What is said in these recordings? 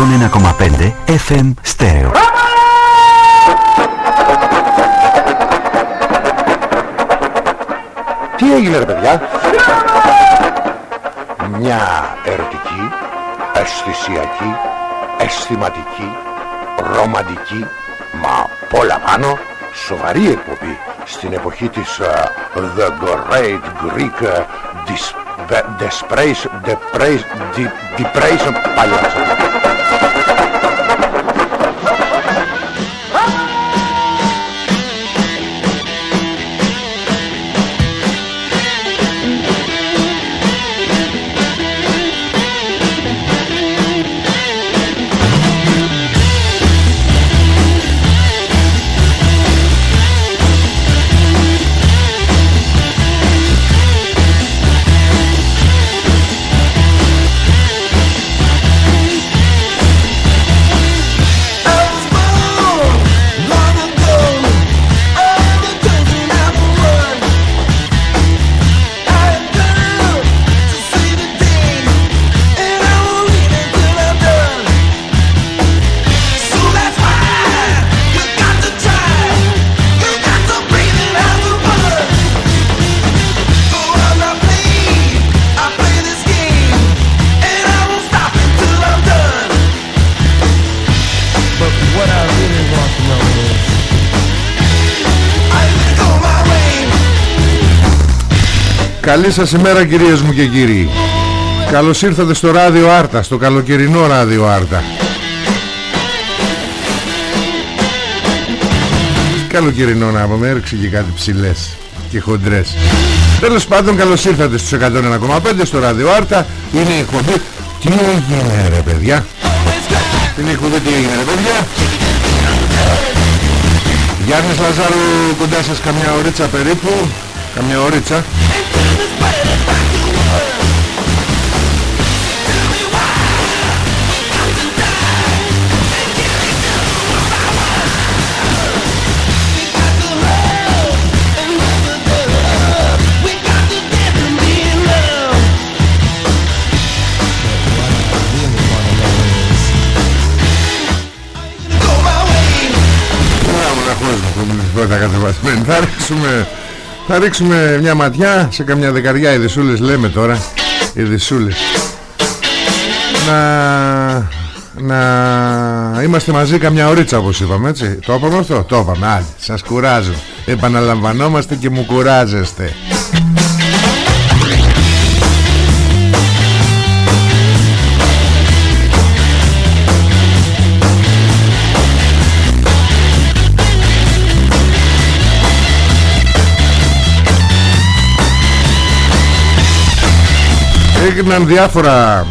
101,5 FM Stereo. Τι έγινε ρε παιδιά; Μια ερωτική Αισθησιακή Αισθηματική Ρομαντική Μα πολλά πάνω Σοβαρή εκπομπή Στην εποχή της uh, The Great Greek uh, The Praise. Καλή σας ημέρα κυρίες μου και κύριοι. Καλώς ήρθατε στο ράδιο Άρτα Στο καλοκαιρινό ράδιο Άρτα. Καλοκαιρινό να πούμε Έρξε και κάτι ψηλές και χοντρές. Τέλος πάντων καλώς ήρθατε στους 101,5 Στο ράδιο Άρτα. Είναι η εκπομπή Τι έγινε ρε παιδιά Είναι η εκπομπή τι έγινε ρε παιδιά Γιάννης Λαζάρου κοντά σας καμιά ωρίτσα περίπου. Καμιά ωρίτσα θα κατεβάσουμε θα ρίξουμε, θα ρίξουμε μια ματιά σε καμιά δεκαριά ειδισούλες λέμε τώρα ειδισούλες να, να είμαστε μαζί καμιά ωρίτσα όπως είπαμε έτσι. Το είπαμε αυτό; Το είπαμε. Άλλη σας κουράζω. Επαναλαμβανόμαστε και μου κουράζεστε έγιναν διάφορα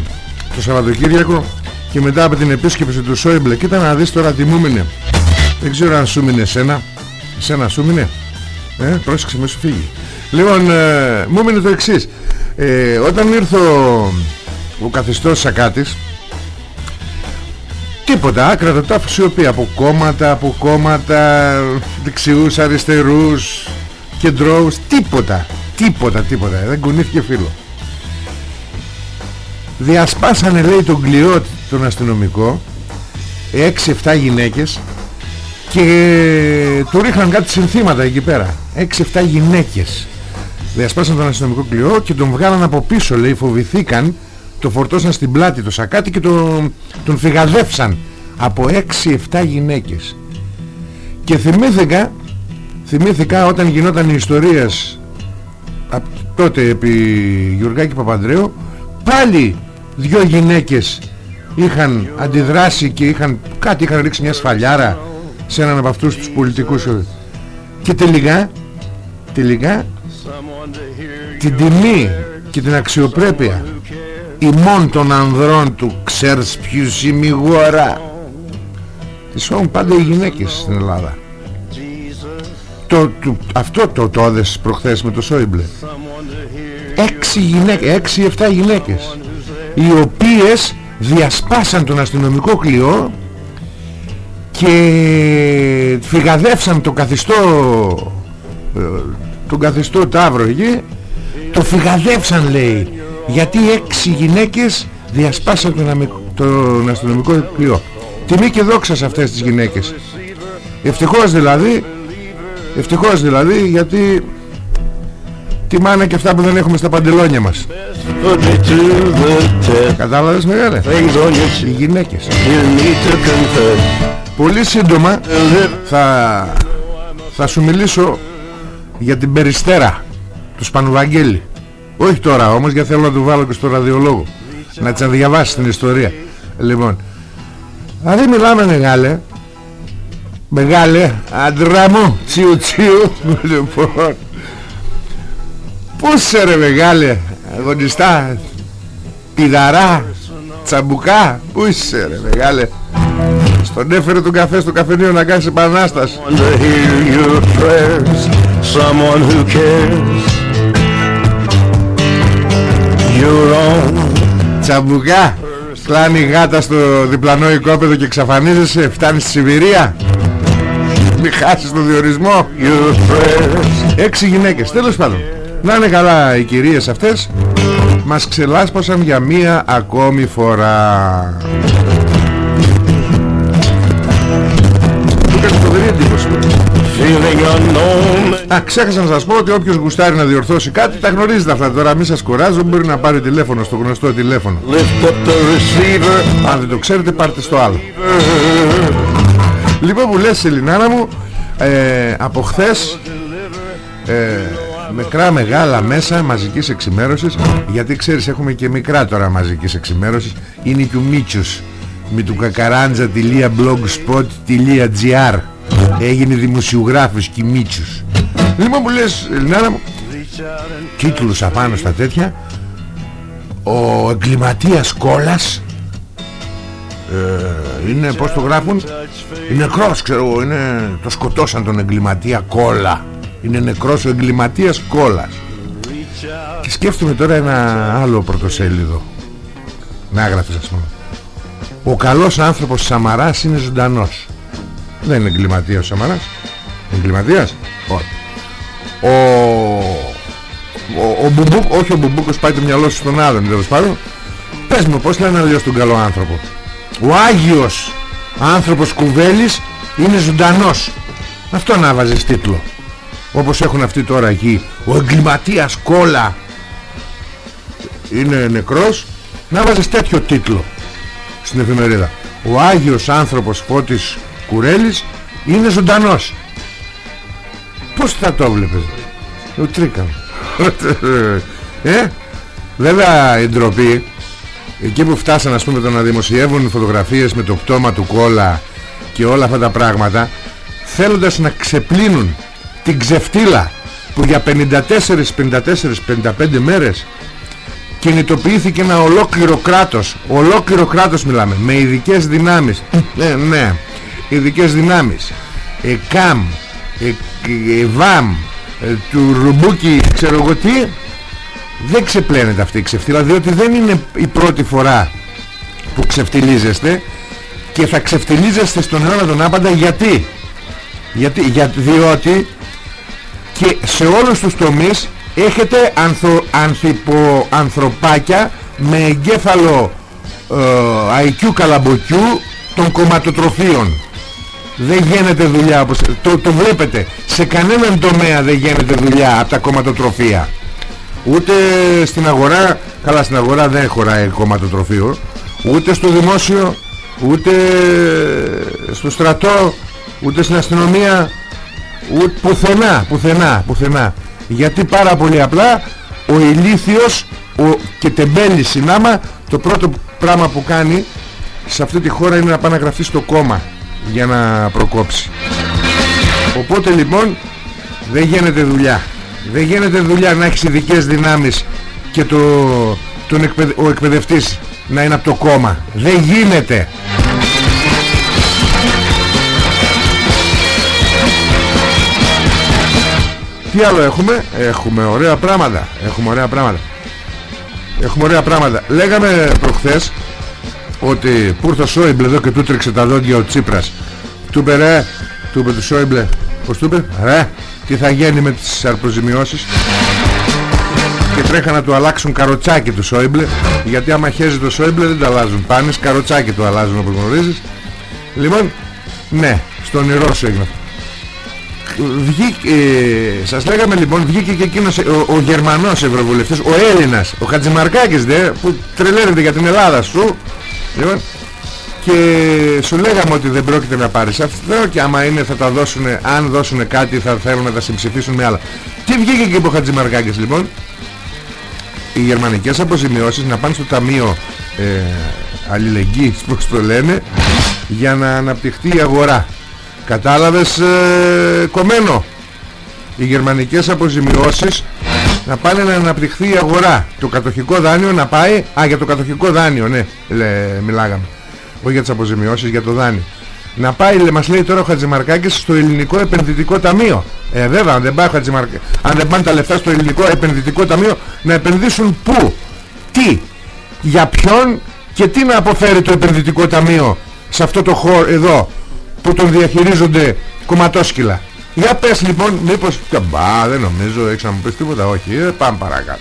το Σαββατοκύριακο και μετά από την επίσκεψη του Σόιμπλε κοίτα να δεις τώρα τι μου μείνε. Δεν ξέρω αν σου μείνε εσένα. Εσένα σου μείνε. Ε, πρόσεξε με σου φύγει. Λοιπόν ε, μου μείνε το εξής. Ε, όταν ήρθε ο, ο καθιστός Σακάτης τίποτα άκρα το τάφο σιωπή. Από κόμματα από κόμματα δεξιούς αριστερούς κεντρώους τίποτα. Τίποτα τίποτα. Δεν κουνήθηκε φίλο διασπάσανε λέει τον κλειό τον αστυνομικό 6-7 γυναίκες και του ρίχναν κάτι συνθήματα εκεί πέρα. 6-7 γυναίκες. Διασπάσαν τον αστυνομικό κλειό και τον βγάλαν από πίσω λέει φοβηθήκαν το φορτώσαν στην πλάτη το σακάτι και τον, τον φυγαδεύσαν από 6-7 γυναίκες. Και θυμήθηκα θυμήθηκα όταν γινόταν οι ιστορίες τότε επί Γιουργάκη Παπανδρέου πάλι δυο γυναίκες είχαν αντιδράσει και είχαν κάτι είχαν ρίξει μια σφαλιάρα σε έναν από αυτούς τους πολιτικούς. Και τελικά τελικά την τιμή και την αξιοπρέπεια ημών των ανδρών του ξέρεις ποιους ημιγόρα τις έχουν πάντα οι γυναίκες στην Ελλάδα. Το, το, αυτό το το προχθές με το Σόιμπλε. Έξι γυναίκες έξι εφτά γυναίκες οι οποίες διασπάσαν τον αστυνομικό κλειό και φυγαδεύσαν τον καθιστό ε, τον καθιστό Ταύρο εκεί. Το φυγαδεύσαν λέει γιατί έξι γυναίκες διασπάσαν τον, τον αστυνομικό πλοίο τιμή και δόξα σε αυτές τις γυναίκες. Ευτυχώς δηλαδή ευτυχώς δηλαδή γιατί τιμάνε και αυτά που δεν έχουμε στα παντελόνια μας Κατάλαβες μεγάλε; Οι γυναίκες. Πολύ σύντομα θα, θα σου μιλήσω για την Περιστέρα του Σπανουβαγγέλη. Όχι τώρα όμως γιατί θέλω να του βάλω και στο ραδιολόγο να της διαβάσει την ιστορία. Λοιπόν δηλαδή μιλάμε μεγάλε. Μεγάλε άντρα μου τσιου τσιου. Λοιπόν Πού σε ρε μεγάλε Αγωνιστά Πιδαρά Τσαμπουκά Πού είσαι ρε μεγάλε. Στον έφερε τον καφέ στο καφενείο να κάνεις επανάσταση. Τσαμπουκά Κλάνει γάτα στο διπλανό οικόπεδο και εξαφανίζεσαι Φτάνεις στη Σιβηρία. Μη χάσεις τον διορισμό. Έξι γυναίκες Τέλος πάντων να είναι καλά οι κυρίες αυτές. Μας ξελάσπωσαν για μία ακόμη φορά. Του κάνει φοβερή εντύπωση Α, ξέχασα να σας πω ότι όποιος γουστάρει να διορθώσει κάτι τα γνωρίζετε αυτά. Τώρα Μην σας κουράζω μπορεί να πάρει τηλέφωνο στο γνωστό τηλέφωνο. Αν δεν το ξέρετε πάρτε στο άλλο. Λοιπόν που λες Ελληνάρα μου ε, Από χθες ε, μικρά μεγάλα μέσα μαζικής εξημέρωσης γιατί ξέρεις έχουμε και μικρά τώρα μαζικής εξημέρωσης. Είναι του Μίτσους με του κακαράντζα.blogspot.gr έγινε δημοσιογράφος και Μίτσους. Λοιπόν που λες Ελληνάρα μου τίτλους απάνω στα τέτοια. Ο εγκληματίας κόλας ε, είναι πως το γράφουν είναι νεκρός ξέρω είναι, το σκοτώσαν τον εγκληματία κόλλα είναι νεκρός ο εγκληματίας κόλας. Και σκέφτομαι τώρα ένα άλλο πρωτοσέλιδο. Να γράφεις ας πούμε. Ο καλός άνθρωπος Σαμαράς είναι ζωντανός. Δεν είναι εγκληματίας ο Σαμαράς. Εγκληματίας; Όχι. Ο, ο, ο Μπουμπούκ όχι ο Μπουμπούκος πάει το μυαλό σου στον άλλον τέλος πάντων. Πες μου πως λένε αλλιώς τον καλό άνθρωπο; Ο Άγιος άνθρωπος Κουβέλης είναι ζωντανός. Αυτό να βάζεις τίτλο όπως έχουν αυτοί τώρα εκεί ο εγκληματίας κόλλα είναι νεκρός να βάζεις τέτοιο τίτλο στην εφημερίδα. Ο Άγιος άνθρωπος Φώτης Κουρέλης είναι ζωντανός. Πως θα το βλέπεις ο τρίκα ε βέβαια η ντροπή εκεί που φτάσαν ας πούμε το να δημοσιεύουν φωτογραφίες με το πτώμα του κόλλα και όλα αυτά τα πράγματα θέλοντας να ξεπλύνουν την ξεφτύλα που για 54, 54, 55 μέρες κινητοποιήθηκε ένα ολόκληρο κράτος. Ολόκληρο κράτος μιλάμε με ειδικές δυνάμεις. Ναι, ναι, ειδικές δυνάμεις. ΕΚΑΜ ΕΒΑΜ ε, του Ρουμπούκι ξέρω εγώ τι. Δεν ξεπλένεται αυτή η ξεφτύλα διότι δεν είναι η πρώτη φορά που ξεφτυλίζεστε και θα ξεφτυλίζεστε στον αιώνα τον άπαντα. Γιατί; Γιατί, για, διότι και σε όλους τους τομείς έχετε ανθο, ανθυπο, ανθρωπάκια με εγκέφαλο ε, IQ καλαμποκιού των κομματοτροφίων. Δεν γίνεται δουλειά όπως, το, το βλέπετε. Σε κανέναν τομέα δεν γίνεται δουλειά από τα κομματοτροφία. Ούτε στην αγορά καλά στην αγορά δεν χωράει κομματοτροφίο ούτε στο δημόσιο ούτε στο στρατό ούτε στην αστυνομία. Ούτε πουθενά, πουθενά, πουθενά. Γιατί πάρα πολύ απλά ο ηλίθιος ο, και τεμπέλης συνάμα το πρώτο πράγμα που κάνει σε αυτή τη χώρα είναι να πάει να γραφτεί στο κόμμα για να προκόψει. Οπότε λοιπόν δεν γίνεται δουλειά. Δεν γίνεται δουλειά να έχεις ειδικές δυνάμεις και το, τον ο εκπαιδευτής να είναι από το κόμμα. Δεν γίνεται. Τι άλλο έχουμε; Έχουμε ωραία πράγματα. Έχουμε ωραία πράγματα. Έχουμε ωραία πράγματα. Λέγαμε προχθές Ότι που ήρθε ο Σόιμπλε εδώ και του τρέξε τα δόντια ο Τσίπρας. Του είπε ρε Του είπε του Σόιμπλε. Πως του είπε ρε Τι θα γίνει με τις αρποζημιώσεις και τρέχα να του αλλάξουν καροτσάκι του Σόιμπλε γιατί άμα χέζει το Σόιμπλε δεν το αλλάζουν. Πάνες καροτσάκι του αλλάζουν όπως γνωρίζεις. Λοιπόν ναι στον σου έγινε Βγήκε, ε, σας λέγαμε λοιπόν βγήκε και εκείνος ο, ο Γερμανός Ευρωβουλευτής ο Έλληνας ο Χατζημαρκάκης δε, που τρελαίνεται για την Ελλάδα σου. Λοιπόν, και σου λέγαμε ότι δεν πρόκειται να πάρεις αυτό και άμα είναι θα τα δώσουν αν δώσουν κάτι θα θέλουν να τα συμψηφίσουν με άλλα. Τι βγήκε και από ο Χατζημαρκάκης λοιπόν; Οι γερμανικές αποζημιώσεις να πάνε στο ταμείο ε, αλληλεγγύης πως το λένε για να αναπτυχθεί η αγορά κατάλαβες ε, κομμένο. Οι γερμανικές αποζημιώσεις να πάνε να αναπτυχθεί η αγορά. Το κατοχικό δάνειο να πάει. Α για το κατοχικό δάνειο ναι λέ, μιλάγαμε. Όχι για τις αποζημιώσεις για το δάνειο. Να πάει, μας λέει τώρα ο Χατζημαρκάκης στο ελληνικό επενδυτικό ταμείο. Ε, βέβαια, αν δεν, πάει αν δεν πάνε τα λεφτά στο ελληνικό επενδυτικό ταμείο, να επενδύσουν πού, τι, για ποιον και τι να αποφέρει το επενδυτικό ταμείο σε αυτό το χώρο εδώ που τον διαχειρίζονται κομματόσκυλα. Για πες λοιπόν, μήπως... Μπα, δεν νομίζω, έχεις να μου πεις τίποτα, όχι, ε, πάμε παρακάτω.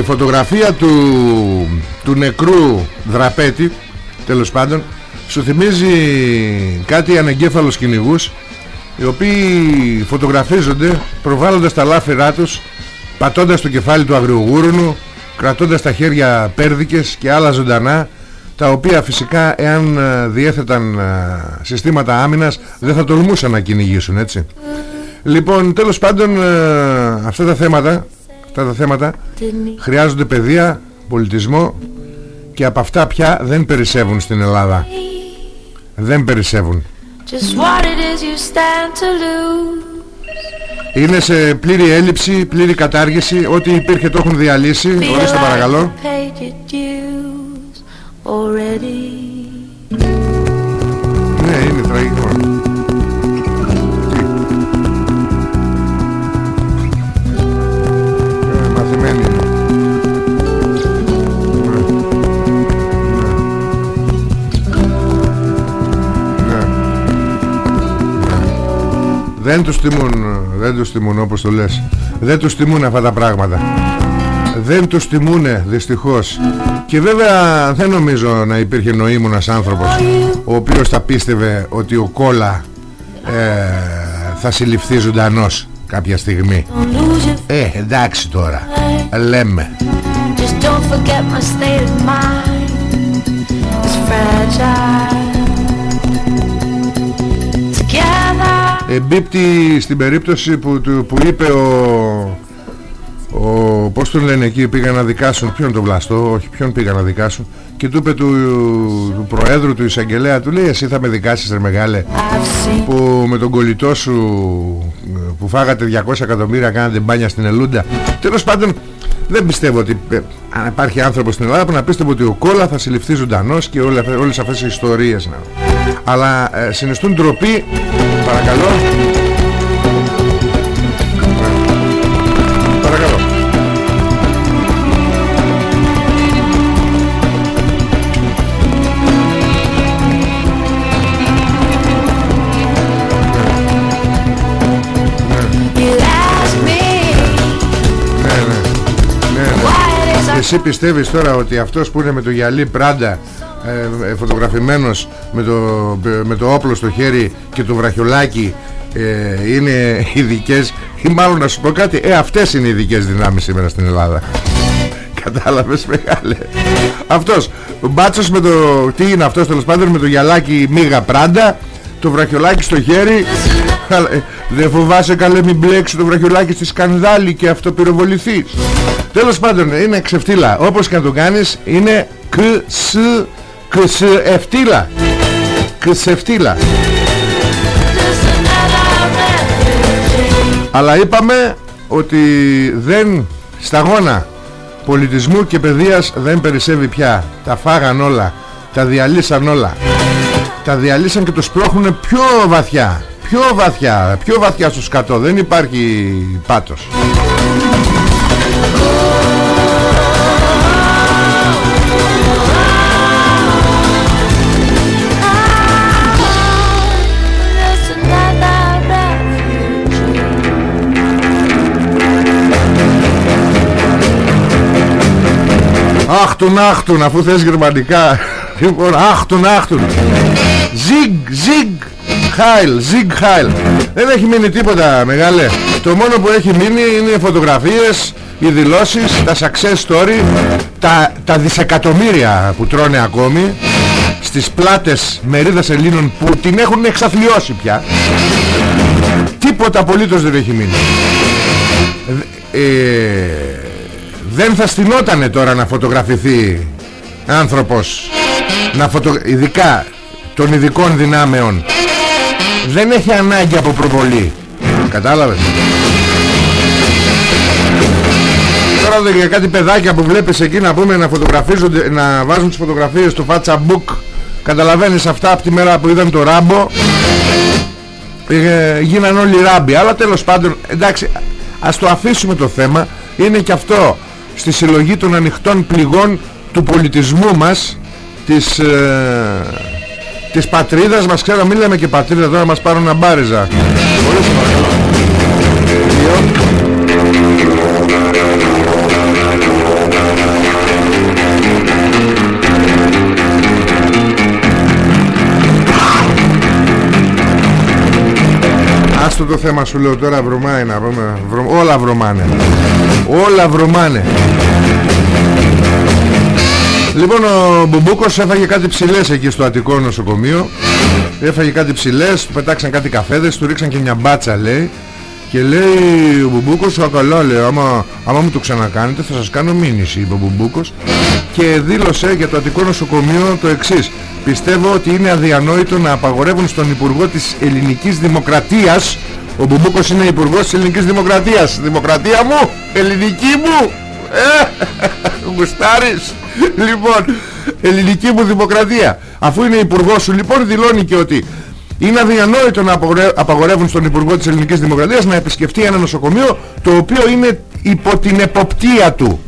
Η φωτογραφία του, του νεκρού δραπέτη τέλος πάντων σου θυμίζει κάτι ανεγκέφαλος κυνηγούς οι οποίοι φωτογραφίζονται προβάλλοντας τα λάφυρά τους πατώντας το κεφάλι του αγριογούρνου κρατώντας τα χέρια πέρδικες και άλλα ζωντανά τα οποία φυσικά εάν ε, διέθεταν ε, συστήματα άμυνας δεν θα τολμούσαν να κυνηγήσουν έτσι. Λοιπόν τέλος πάντων ε, αυτά τα θέματα αυτά τα θέματα χρειάζονται παιδεία, πολιτισμό και από αυτά πια δεν περισσεύουν στην Ελλάδα. Δεν περισσεύουν. Είναι σε πλήρη έλλειψη, πλήρη κατάργηση. Ό,τι υπήρχε το έχουν διαλύσει. Ορίστε παρακαλώ. Ναι, είναι τραγικό. Δεν τους τιμούν Δεν τους τιμούν όπως το λες. Δεν τους τιμούν αυτά τα πράγματα. Δεν τους τιμούνε δυστυχώς. Και βέβαια δεν νομίζω να υπήρχε νοήμονας άνθρωπος Ο οποίος θα πίστευε ότι ο Κόλα ε, Θα συλληφθεί ζωντανός κάποια στιγμή. Ε εντάξει τώρα. Λέμε. Just don't forget my state of mind. It's fragile εμπίπτει στην περίπτωση που, που είπε ο, ο πώς τον λένε εκεί πήγαν να δικάσουν ποιον τον Βλαστό όχι ποιον πήγαν να δικάσουν και του είπε του, του Προέδρου του Εισαγγελέα του λέει εσύ θα με δικάσεις ρε μεγάλε που με τον κολλητό σου που φάγατε 200 εκατομμύρια κάνατε μπάνια στην Ελούντα τέλος πάντων δεν πιστεύω ότι ε, αν υπάρχει άνθρωπος στην Ελλάδα που να πίστευε ότι ο Κόλλα θα συλληφθεί ζωντανός και όλες, όλες αυτές οι ιστορίες να... αλλά ε, συνιστούν ντροπή. Παρακαλώ. Παρακαλώ. Εσύ πιστεύεις τώρα ότι αυτός που είναι με το γυαλί πράντα ε, ε, φωτογραφημένος με το, με το όπλο στο χέρι και το βραχιολάκι ε, είναι ειδικές. Ή μάλλον να σου πω κάτι ε αυτές είναι οι ειδικές δυνάμεις σήμερα στην Ελλάδα. Κατάλαβες μεγάλε. Αυτός ο μπάτσος με το τι είναι αυτός τέλος πάντων με το γυαλάκι μίγα πράντα το βραχιολάκι στο χέρι. Ε, δεν φοβάσαι καλέ μην μπλέξεις το βραχιολάκι στη σκανδάλη και αυτό πυροβοληθείς τέλος πάντων είναι ξεφτύλα. Όπως και να το κάνεις είναι κ, Κσεφτήλα Κσεφτήλα Αλλά είπαμε ότι δεν σταγόνα πολιτισμού και παιδείας δεν περισσεύει πια. Τα φάγαν όλα, τα διαλύσαν όλα. Τα διαλύσαν και το σπρώχνουν πιο βαθιά. Πιο βαθιά, πιο βαθιά στο σκατό. Δεν υπάρχει πάτος. Άχτουν, άχτουν, αφού θες γερμανικά. Λοιπόν, άχτουν, άχτουν. Ζιγ, ζιγ, χάιλ, ζιγ, χάιλ. Δεν έχει μείνει τίποτα, μεγάλε. Το μόνο που έχει μείνει είναι οι φωτογραφίες, οι δηλώσεις, τα success story, τα, τα δισεκατομμύρια που τρώνε ακόμη στις πλάτες μερίδας Ελλήνων που την έχουν εξαθλιώσει πια. Τίποτα απολύτως δεν έχει μείνει. Ε, δεν θα στηνότανε τώρα να φωτογραφηθεί άνθρωπος να φωτο... ειδικά των ειδικών δυνάμεων. Δεν έχει ανάγκη από προβολή. Κατάλαβες; Τώρα για κάτι παιδάκια που βλέπεις εκεί να πούμε να φωτογραφίζονται να βάζουν τις φωτογραφίες στο φάτσα book καταλαβαίνεις αυτά από τη μέρα που είδαν το ράμπο. Ε, γίναν όλοι ράμποι. Αλλά τέλος πάντων εντάξει ας το αφήσουμε το θέμα. Είναι και αυτό στη συλλογή των ανοιχτών πληγών του πολιτισμού μας της, ε, της πατρίδας μας. Ξέρω μην λέμε και πατρίδα τώρα μας πάρουν να μπάριζα Άστο το θέμα σου λέω τώρα βρωμάει να πούμε. Όλα βρωμάνε. Όλα βρωμάνε. Λοιπόν ο Μπουμπούκος έφαγε κάτι ψηλές εκεί στο Αττικό νοσοκομείο. Έφαγε κάτι ψηλές, του πετάξαν κάτι καφέδες, του ρίξαν και μια μπάτσα λέει. Και λέει ο Μπουμπούκος, α καλά λέει, άμα, άμα μου το ξανακάνετε θα σας κάνω μήνυση είπε ο Μπουμπούκος. Και δήλωσε για το Αττικό νοσοκομείο το εξής Πιστεύω ότι είναι αδιανόητο να απαγορεύουν στον Υπουργό της Ελληνικής Δημοκρατίας. Ο Μπουμπούκος είναι Υπουργός της Ελληνικής Δημοκρατίας. Δημοκρατία μου, ελληνική μου. Ε, Γουστάρεις. Λοιπόν Ελληνική μου δημοκρατία. Αφού είναι υπουργός σου λοιπόν δηλώνει και ότι είναι αδιανόητο να απαγορεύουν στον Υπουργό της Ελληνικής Δημοκρατίας να επισκεφτεί ένα νοσοκομείο το οποίο είναι υπό την εποπτεία του.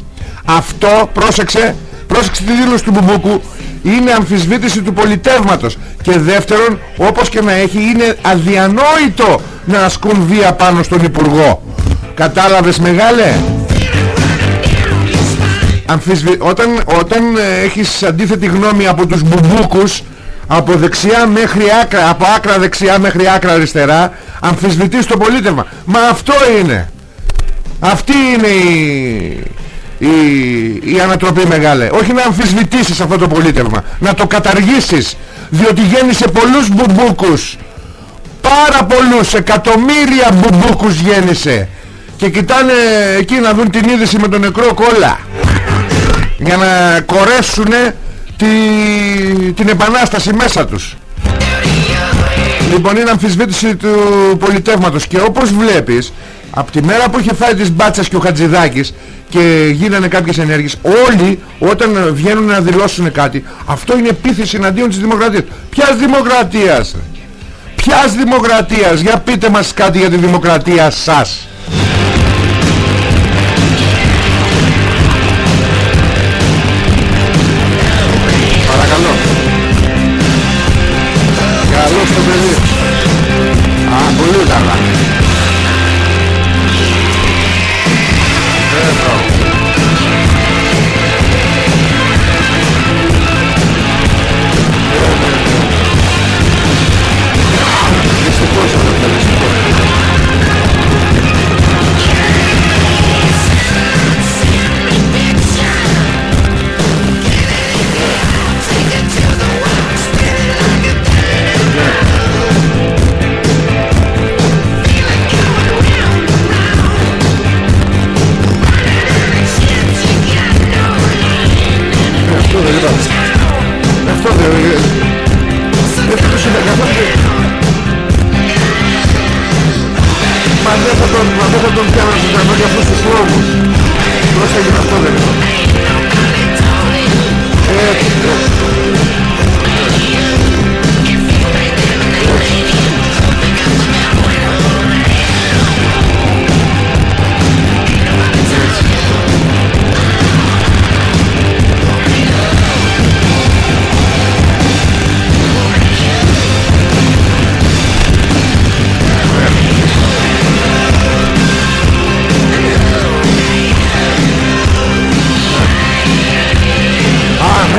Αυτό, πρόσεξε, πρόσεξε τη δήλωση του Μπουμπούκου, είναι αμφισβήτηση του πολιτεύματος. Και δεύτερον, όπως και να έχει, είναι αδιανόητο να ασκούν βία πάνω στον Υπουργό. Κατάλαβες μεγάλε; Όταν, όταν ε, έχεις αντίθετη γνώμη από τους μπουμπούκους από δεξιά μέχρι άκρα από άκρα δεξιά μέχρι άκρα αριστερά αμφισβητείς το πολίτευμα μα αυτό είναι αυτή είναι η, η, η ανατροπή μεγάλη. Όχι να αμφισβητήσεις αυτό το πολίτευμα να το καταργήσεις διότι γέννησε πολλούς μπουμπούκους. Πάρα πολλούς εκατομμύρια μπουμπούκους γέννησε. Και κοιτάνε εκεί να δουν την είδηση με τον νεκρό κόλλα. Για να κορέσουν τη, την επανάσταση μέσα τους. Λοιπόν είναι αμφισβήτηση του πολιτεύματος. Και όπως βλέπεις από τη μέρα που είχε φάει τις μπάτσες και ο Χατζηδάκης και γίνανε κάποιες ενέργειες. Όλοι όταν βγαίνουν να δηλώσουν κάτι αυτό είναι επίθεση εναντίον της δημοκρατίας. Ποιας δημοκρατίας ποιας δημοκρατίας; Για πείτε μας κάτι για τη δημοκρατία σας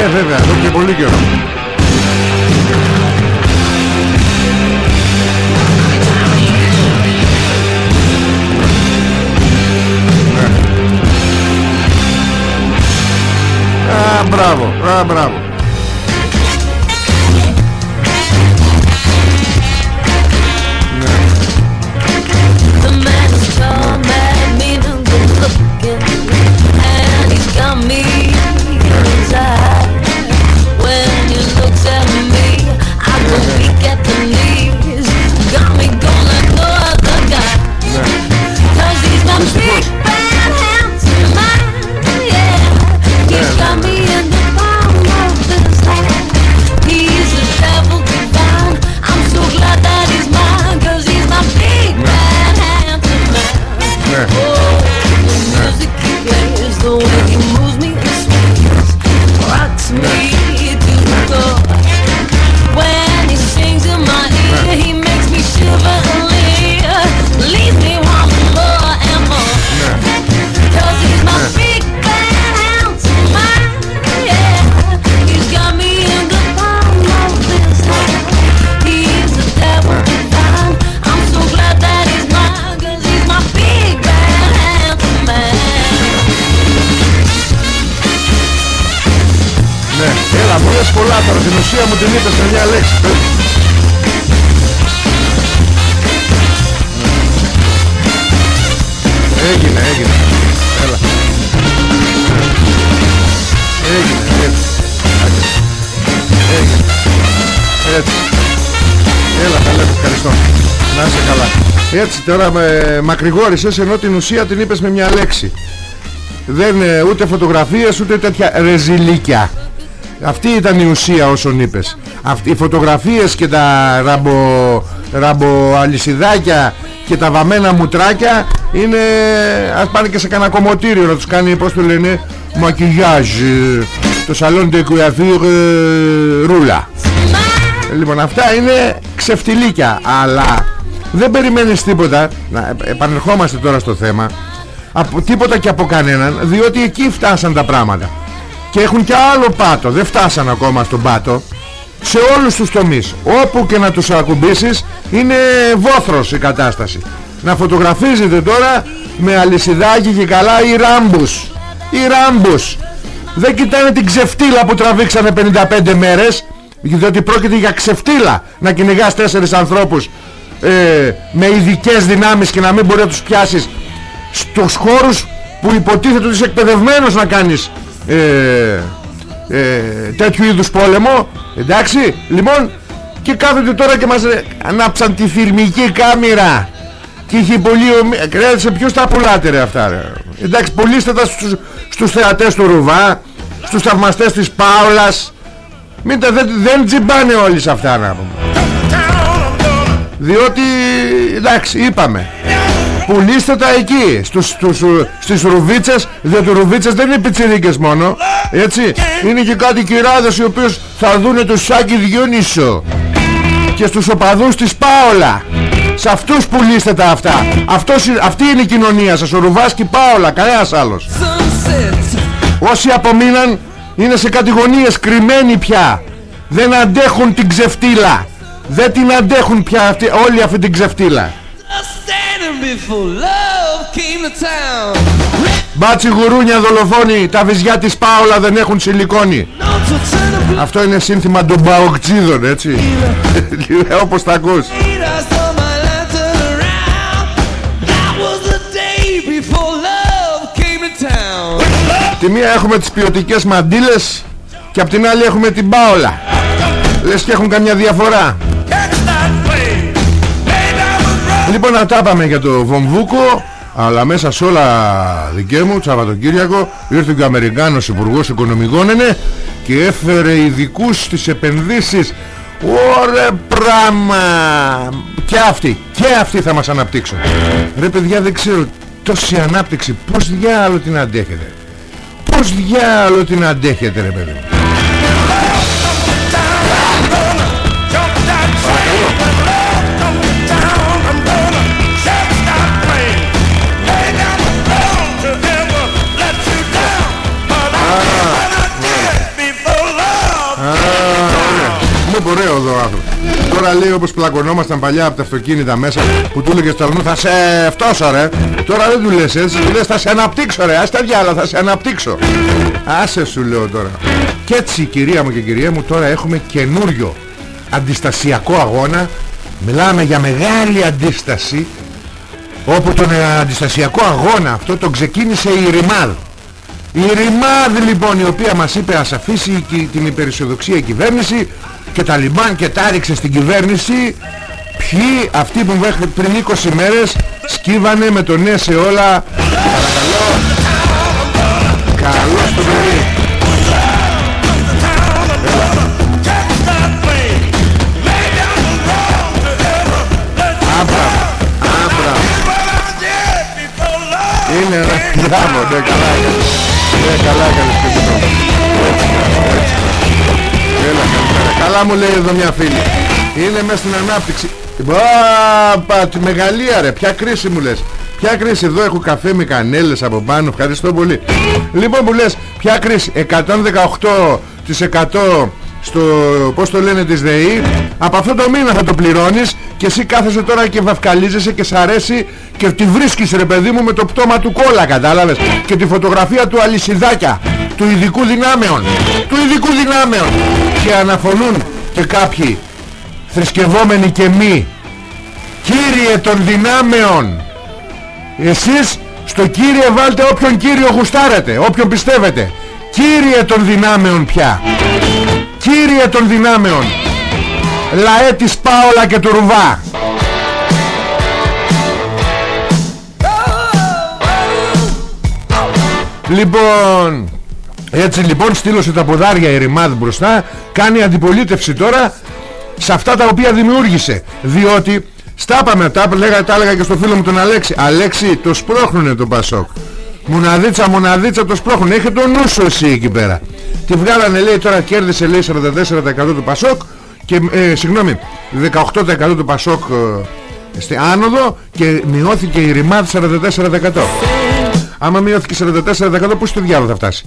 Ε, βέβαια, εδώ και πολύ καιρό. Ναι. Α, μπράβο, α, μπράβο. Ουσία μου την είπες με μια λέξη πες. Έγινε, έγινε. Έλα. Έγινε, έτσι. Έγινε. Έτσι. Έλα, τα λέμε, ευχαριστώ. Να είσαι καλά. Έτσι τώρα με μακρηγόρησες ενώ την ουσία την είπες με μια λέξη. Δεν είναι ούτε φωτογραφίες ούτε τέτοια ρεζιλίκια αυτή ήταν η ουσία όσων είπες. Αυτή, οι φωτογραφίες και τα ραμπο, ραμποαλυσιδάκια και τα βαμμένα μουτράκια είναι ας πάνε και σε κανένα κομμωτήριο να τους κάνει πως το λένε μακιγιάζ. Ε, το σαλόν de coiffure ε, ρούλα. Λοιπόν αυτά είναι ξεφτιλίκια Αλλά δεν περιμένεις τίποτα. Να, Επανερχόμαστε τώρα στο θέμα. Από, Τίποτα και από κανέναν Διότι εκεί φτάσαν τα πράγματα Και έχουν και άλλο πάτο. Δεν φτάσαν ακόμα στον πάτο. Σε όλους τους τομείς. Όπου και να τους ακουμπήσεις Είναι βόθρος η κατάσταση. Να φωτογραφίζετε τώρα Με αλυσιδάκι και καλά οι ράμπους. Οι ράμπους. Δεν κοιτάνε την ξεφτύλα που τραβήξανε 55 μέρες διότι πρόκειται για ξεφτύλα να κυνηγάς τέσσερις ανθρώπους ε, με ειδικές δυνάμεις και να μην μπορεί να τους πιάσεις. Στους χώρους που υποτίθεται ότι είσαι εκπαιδευμένος να κάνεις ε, ε, τέτοιου είδους πόλεμο εντάξει λοιπόν και κάθονται τώρα και μας ε, ανάψαν τη φιλμική κάμερα. Και είχε πολύ ομοι... σε ποιους τα πουλάτε ρε αυτά ρε. εντάξει πουλήστε τα στους, στους θεατές του Ρουβά στους θαυμαστές της Πάολας. Μην τα, δεν, δεν τζιμπάνε όλοι σε αυτά να πούμε. Διότι εντάξει είπαμε πουλήστε τα εκεί. Στους, στους, στις ρουβίτσες διότι οι ρουβίτσες δεν είναι πιτσιρίκες μόνο έτσι. Είναι και κάτι κυράδες οι οποίους θα δούνε το Σάκη Διόνυσο και στους οπαδούς της Πάολα. Σε αυτούς πουλήστε τα αυτά. Αυτός, αυτή είναι η κοινωνία σας ο Ρουβάς και η Πάολα κανένας άλλος. Όσοι απομείναν είναι σε κατηγορίες κρυμμένοι πια. Δεν αντέχουν την ξεφτύλα. Δεν την αντέχουν πια αυτή, όλη αυτή την ξεφτύλα Μπάτσι γουρούνια δολοφόνοι Τα βυζιά της Πάολα δεν έχουν σιλικόνη. Αυτό είναι σύνθημα των Μπαοκτζίδων έτσι. Όπως τα ακούς. Τη μία έχουμε τις ποιοτικές μαντήλες Και απ' την άλλη έχουμε την Πάολα. Λες και έχουν καμιά διαφορά Λοιπόν να τα πάμε για το Βομβούκο αλλά μέσα σε όλα δικέ μου Σαββατοκύριακο ήρθε και ο Αμερικάνος Υπουργός Οικονομικών είναι και έφερε ειδικούς στις επενδύσεις. Ωρε πράγμα Και αυτοί Και αυτοί θα μας αναπτύξουν. Ρε παιδιά δεν ξέρω Τόση ανάπτυξη Πώς διάλο την αντέχετε; Πώς διάλο την αντέχετε ρε παιδί Μου; Ωραίο εδώ άνθρωπος. Τώρα καλά λέει όπως πλακωνόμασταν παλιά από τα αυτοκίνητα μέσα που του έλεγε στο θα σε φτώσω ρε τώρα δεν του λες έτσι του λες θα σε αναπτύξω ρε ας τα διάλα θα σε αναπτύξω. Άσε σου λέω τώρα. Και έτσι κυρία μου και κυρία μου τώρα έχουμε καινούριο αντιστασιακό αγώνα. Μιλάμε για μεγάλη αντίσταση όπου τον ε, αντιστασιακό αγώνα αυτό τον ξεκίνησε η Ρημάδ. Η Ρημάδ λοιπόν η οποία μας είπε ας αφήσει και την υπερισιοδοξία κυβέρνηση και τα λιμπάν και τα ρίξε στην κυβέρνηση ποιοι αυτοί που μέχρι πριν 20 μέρες σκύβανε με το ναι σε όλα παρακαλώ καλώς το παιδί Άμπρα, άμπρα. Είναι ένα μπράβο, ναι καλά έκανες. Ναι καλά έκανες και αυτό. Έλα καλημέρα. Καλά μου λέει εδώ μια φίλη. Είναι μέσα στην ανάπτυξη. Πα, τη μεγαλεία ρε. Ποια κρίση μου λες. Ποια κρίση εδώ έχω καφέ με κανέλες από πάνω. Ευχαριστώ πολύ. Λοιπόν που λες ποια κρίση. 118% στο πώς το λένε της ΔΕΗ από αυτό το μήνα θα το πληρώνεις και εσύ κάθεσαι τώρα και βαφκαλίζεσαι και σ' αρέσει και τη βρίσκεις ρε παιδί μου με το πτώμα του κόλλα κατάλαβες και τη φωτογραφία του αλυσιδάκια του ειδικού δυνάμεων του ειδικού δυνάμεων και αναφωνούν και κάποιοι θρησκευόμενοι και μη Κύριε των δυνάμεων Εσείς στο Κύριε βάλτε όποιον Κύριο γουστάρετε Όποιον πιστεύετε Κύριε των δυνάμεων πια Κύριε των δυνάμεων. Λαέ της Πάολα και του Ρουβά. Λοιπόν Έτσι λοιπόν στείλωσε τα ποδάρια η Ρημάδ μπροστά Κάνει αντιπολίτευση τώρα Σε αυτά τα οποία δημιούργησε. Διότι Στα είπαμε τα, λέγα, τα έλεγα και στο φίλο μου τον Αλέξη. Αλέξη το σπρώχνουνε το Πασόκ Μοναδίτσα μοναδίτσα το σπρώχνουν. Έχει τον νου σου εσύ εκεί πέρα. Τη βγάλανε λέει τώρα κέρδισε λέει 44% του Πασόκ Και ε, συγγνώμη 18% του Πασόκ ε, Στη άνοδο Και μειώθηκε η Ρημάδ 44% Άμα μειώθηκε 44% Πού στο διάλογο θα φτάσει;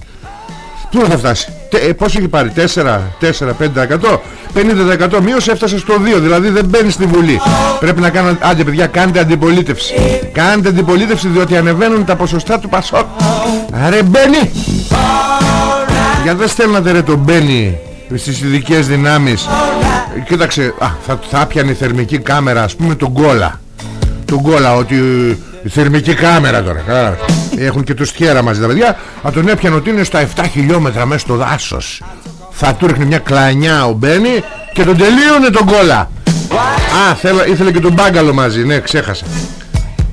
Πού θα φτάσει; Τε, ε, Πώς έχει πάρει; 4, 4, 5% 50% μείωση έφτασε στο 2 Δηλαδή δεν μπαίνει στη Βουλή. Πρέπει να κάνω Άντε παιδιά κάντε αντιπολίτευση. Κάντε αντιπολίτευση διότι ανεβαίνουν τα ποσοστά του Πασόκ. Ρε μπαίνει Γιατί δεν στέλνατε ρε το μπαίνει Στις ειδικές δυνάμεις. Κοίταξε α, θα, θα πιανε η θερμική κάμερα Ας πούμε τον Γκόλα. Τον Γκόλα ότι η θερμική κάμερα τώρα κατάλαβες. Έχουν και τους τιέρα μαζί τα παιδιά. Θα τον έπιανε ότι είναι στα 7 χιλιόμετρα μέσα στο δάσος Θα του ρίχνει μια κλανιά ο Μπένι Και τον τελείωνε τον κόλα Α θέλω, ήθελε και τον μπάγκαλο μαζί. Ναι ξέχασα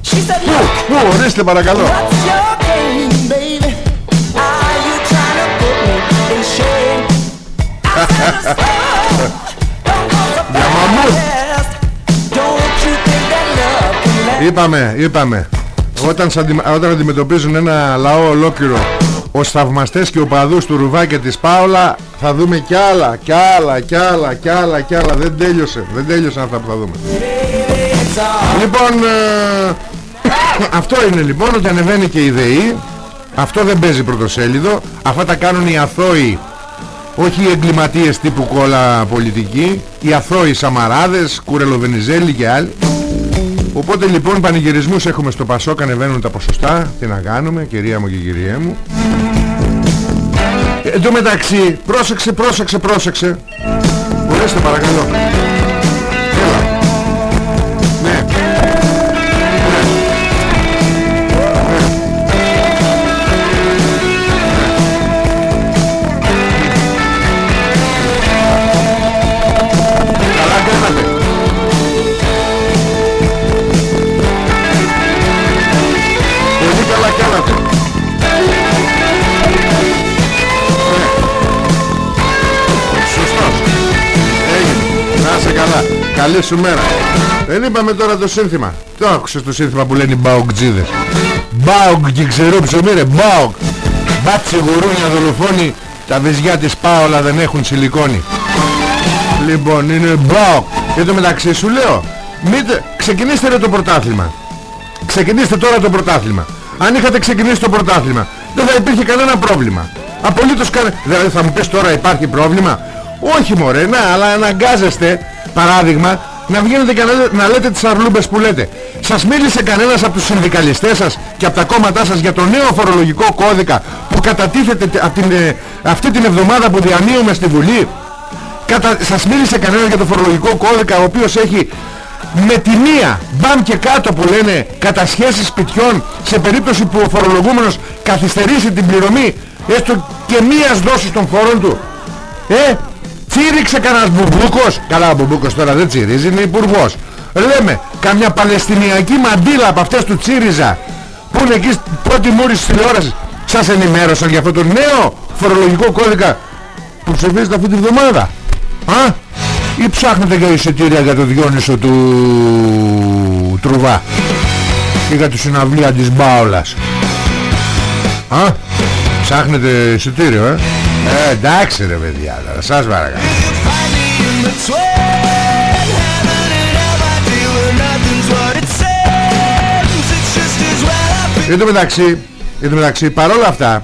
She said, Πού, look, πού ορίστε παρακαλώ Είπαμε, είπαμε. Όταν, σ' αντι- όταν αντιμετωπίζουν ένα λαό ολόκληρο ως θαυμαστές και οπαδούς του Ρουβά και της Πάολα θα δούμε κι άλλα, κι άλλα, κι άλλα, κι άλλα, κι άλλα. Δεν τέλειωσε, δεν τέλειωσαν αυτά που θα δούμε. Λοιπόν ε, αυτό είναι λοιπόν ότι ανεβαίνει και η ΔΕΗ. Αυτό δεν παίζει πρωτοσέλιδο. Αυτά τα κάνουν οι αθώοι όχι οι εγκληματίες τύπου κόλλα πολιτικοί. Οι αθώοι Σαμαράδες, Κουρελοβενιζέλη και άλλοι Οπότε λοιπόν πανηγυρισμούς έχουμε στο Πασόκ ανεβαίνουν τα ποσοστά Τι να κάνουμε κυρία μου και κυρία μου. Ε, Εν τω μεταξύ πρόσεξε πρόσεξε πρόσεξε. Μπορέστε παρακαλώ Καλή σου μέρα. Δεν είπαμε τώρα το σύνθημα. Το άκουσες το σύνθημα που λένε οι μπαουγκτζίδες. Μπαουγ και ξερό ψωμί ρε. Μπαουγ. Μπάτσι γουρούνια δολοφόνοι. Τα βυζιά της Πάολα δεν έχουν σιλικόνη. Λοιπόν είναι μπαουγ. Και το μεταξύ σου λέω. Μήτε, ξεκινήστε ρε το πρωτάθλημα. Ξεκινήστε τώρα το πρωτάθλημα. Αν είχατε ξεκινήσει το πρωτάθλημα, δεν θα υπήρχε κανένα πρόβλημα. Απολύτως κανένα. Δηλαδή θα μου πεις τώρα υπάρχει πρόβλημα; Όχι μωρέ, να, αλλά αναγκάζεστε παράδειγμα να βγαίνετε και να, λέ- να λέτε τις αρλούμπες που λέτε. Σας μίλησε κανένας από τους συνδικαλιστές σας και από τα κόμματά σας για το νέο φορολογικό κώδικα που κατατίθεται τε- από την, ε, αυτή την εβδομάδα που διανύουμε στη Βουλή; Κατα... σας μίλησε κανένας για το φορολογικό κώδικα ο οποίος έχει με τη μία μπαμ και κάτω που λένε κατασχέσεις σπιτιών σε περίπτωση που ο φορολογούμενος καθυστερήσει την πληρωμή έστω και μίας δόσης των φόρων του. Ε τσίριξε κανένας μπουμπούκος. Καλά ο μπουμπούκος τώρα δεν τσιρίζει είναι υπουργός. Λέμε καμιά παλαιστινιακή μαντήλα από αυτές του τσίριζα. Που είναι εκεί στην πρώτη μούρη της τηλεόρασης. Σας ενημέρωσαν για αυτό το νέο φορολογικό κώδικα που ψηφίζεται αυτή τη βδομάδα. Α, ή ψάχνετε για εισιτήρια για το Διόνυσο του Τρουβά. Ή για τη συναυλία της Μπάολας. Α, ψάχνετε εισιτήριο ε; Ε, εντάξει ρε παιδιά, τώρα, σας παρακαλώ Εν τω μεταξύ, εν τω μεταξύ, παρόλα αυτά,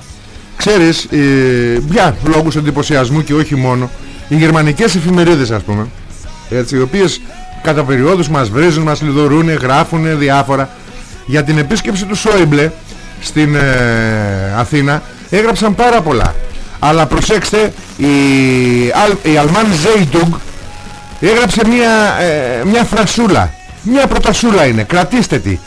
ξέρεις, ε, για λόγους εντυπωσιασμού και όχι μόνο, οι γερμανικές εφημερίδες ας πούμε, έτσι, οι οποίες κατά περιόδους μας βρίζουν, μας λιδωρούν, γράφουν διάφορα, για την επίσκεψη του Σόιμπλε στην ε, Αθήνα, έγραψαν πάρα πολλά. Αλλά προσέξτε, η, Αλ- η Αλμάν Zeitung έγραψε μια, ε, μια φρασούλα. Μια προτασούλα είναι κρατήστε τη.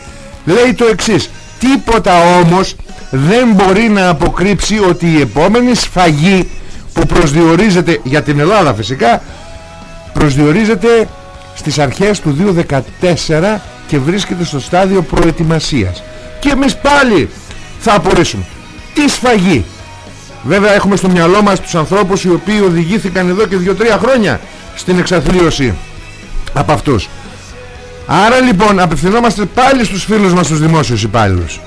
Λέει το εξής τίποτα όμως δεν μπορεί να αποκρύψει ότι η επόμενη σφαγή που προσδιορίζεται για την Ελλάδα φυσικά προσδιορίζεται στις αρχές του 2014 και βρίσκεται στο στάδιο προετοιμασίας και εμείς πάλι θα απορρίσουμε. Τι σφαγή; Βέβαια έχουμε στο μυαλό μας τους ανθρώπους οι οποίοι οδηγήθηκαν εδώ και 2-3 χρόνια στην εξαθλίωση από αυτούς. Άρα λοιπόν απευθυνόμαστε πάλι στους φίλους μας τους δημόσιους υπάλληλους.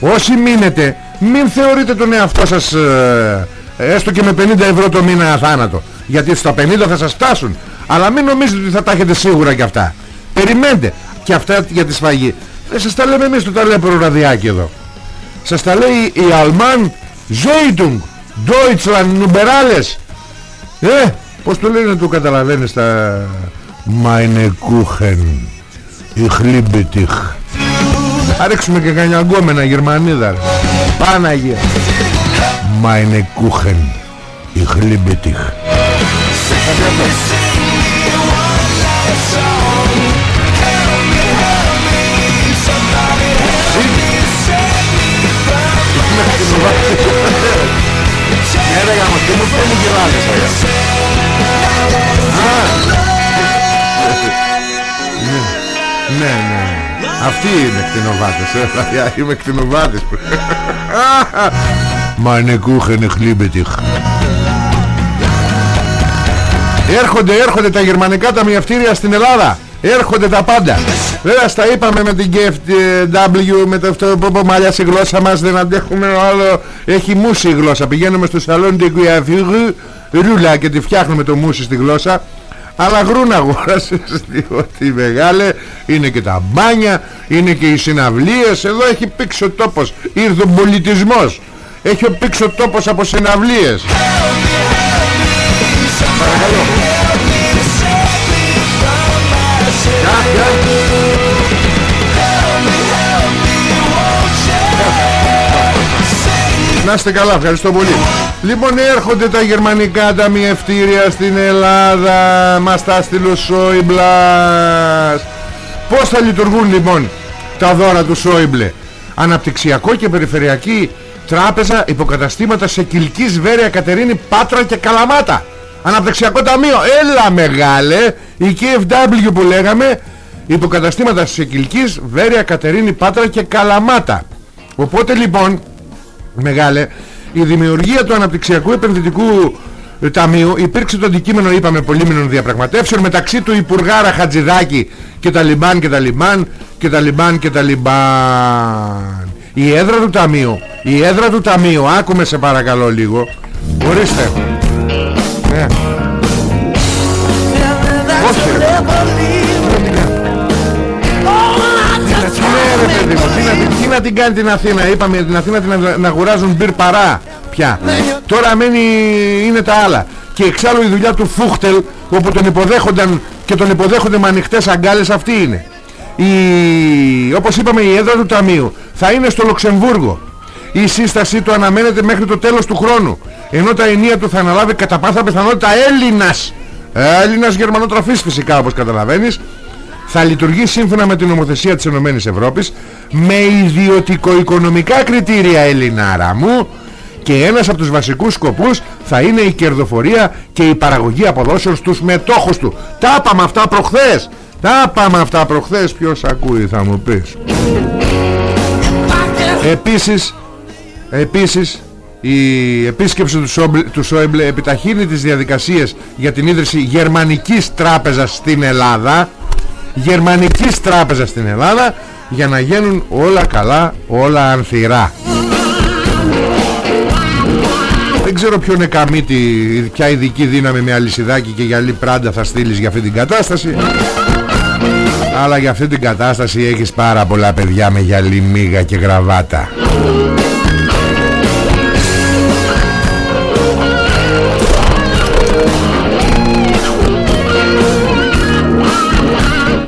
Όσοι μείνετε μην θεωρείτε τον εαυτό σας ε, έστω και με 50 ευρώ το μήνα αθάνατο. Γιατί στα 50 θα σας φτάσουν. Αλλά μην νομίζετε ότι θα τα έχετε σίγουρα και αυτά. Περιμένετε. Και αυτά για τη σφαγή. Δεν σας τα λέμε εμείς το ταλέπορο ραδιάκι εδώ. Σας τα λέει η Αλμάν Ζέιτουγκ Deutschland Νουμπεράλες Ε πως το λένε να το καταλαβαίνεις τα Meine Kuchen. Ich Αρέξουμε και κανιά γκόμενα Γερμανίδα Πάναγε. Meine Kuchen. Ich Ναι ρε γάμο, τι μου φέρνει γυρνάδες ρε. Ναι, ναι, ναι. Αυτοί είναι κτηνοβάτες, ε, παιδιά, είμαι κτηνοβάτης. Meine Kuchen, ich liebe dich. Έρχονται, έρχονται τα γερμανικά ταμιευτήρια στην Ελλάδα. Έρχονται τα πάντα. Βέβαια στα είπαμε με την KFW, με το αυτό που μαλλιά η γλώσσα μας δεν αντέχουμε άλλο. Έχει μουσι η γλώσσα. Πηγαίνουμε στο σαλόν του KFW, ρούλα και τη φτιάχνουμε το μουσι στη γλώσσα. Αλλά γρούν αγόρασες διότι μεγάλε είναι και τα μπάνια, είναι και οι συναυλίες. Εδώ έχει πήξει ο τόπος. Ήρθε ο πολιτισμός. Έχει πήξει ο τόπος από συναυλίες. Παρακαλώ. Να είστε καλά, ευχαριστώ πολύ. Λοιπόν, έρχονται τα γερμανικά ταμιευτήρια στην Ελλάδα. Μας τα στείλει ο Σόιμπλας. Πώς θα λειτουργούν λοιπόν τα δώρα του Σόιμπλε; Αναπτυξιακό και περιφερειακή τράπεζα υποκαταστήματα σε Κιλκής, Βέρεια, Κατερίνη, Πάτρα και Καλαμάτα. Αναπτυξιακό ταμείο. Έλα μεγάλε. Η KFW που λέγαμε υποκαταστήματα σε Κιλκής, Βέρεια, Κατερίνη, Πάτρα και Καλαμάτα. Οπότε λοιπόν μεγάλε η δημιουργία του αναπτυξιακού επενδυτικού ε, ταμείου υπήρξε το αντικείμενο είπαμε πολύμηνων διαπραγματεύσεων μεταξύ του Υπουργάρα Χατζηδάκη και τα Λιμπάν και τα Λιμπάν και τα Λιμπάν και τα Λιμπάν η έδρα του ταμείου η έδρα του ταμείου άκου με σε παρακαλώ λίγο ορίστε ναι. Όχι ρε. Ναι ρε παιδί μου, τι να, τι να την κάνει την Αθήνα. Είπαμε την Αθήνα την να, να αγοράζουν μπυρ παρά πια. Τώρα μένει είναι τα άλλα. Και εξάλλου η δουλειά του Φούχτελ Όπου τον υποδέχονταν και τον υποδέχονται με ανοιχτές αγκάλες αυτή είναι. Η, όπως είπαμε η έδρα του Ταμείου θα είναι στο Λουξεμβούργο. Η σύστασή του αναμένεται μέχρι το τέλος του χρόνου ενώ τα ενία του θα αναλάβει κατά πάσα πιθανότητα Έλληνας Έλληνας γερμανοτραφής φυσικά όπως καταλαβαίνεις θα λειτουργεί σύμφωνα με την νομοθεσία της ΕΕ με ιδιωτικο-οικονομικά κριτήρια Ελληνάρα μου και ένας από τους βασικούς σκοπούς θα είναι η κερδοφορία και η παραγωγή αποδόσεων στους μετόχους του. Τα είπαμε αυτά προχθές. Τα είπαμε αυτά προχθές. Ποιος ακούει θα μου πεις. Επίσης, επίσης η επίσκεψη του, Σόμπλε, του Σόιμπλε επιταχύνει τις διαδικασίες για την ίδρυση γερμανικής τράπεζας στην Ελλάδα γερμανικής τράπεζας στην Ελλάδα για να γίνουν όλα καλά, όλα ανθυρά. Δεν ξέρω ποιο είναι καμίτη, ποια ειδική δύναμη με αλυσιδάκι και γυαλί πράντα θα στείλεις για αυτή την κατάσταση. Αλλά για αυτή την κατάσταση έχεις πάρα πολλά παιδιά με γυαλί μίγα και γραβάτα.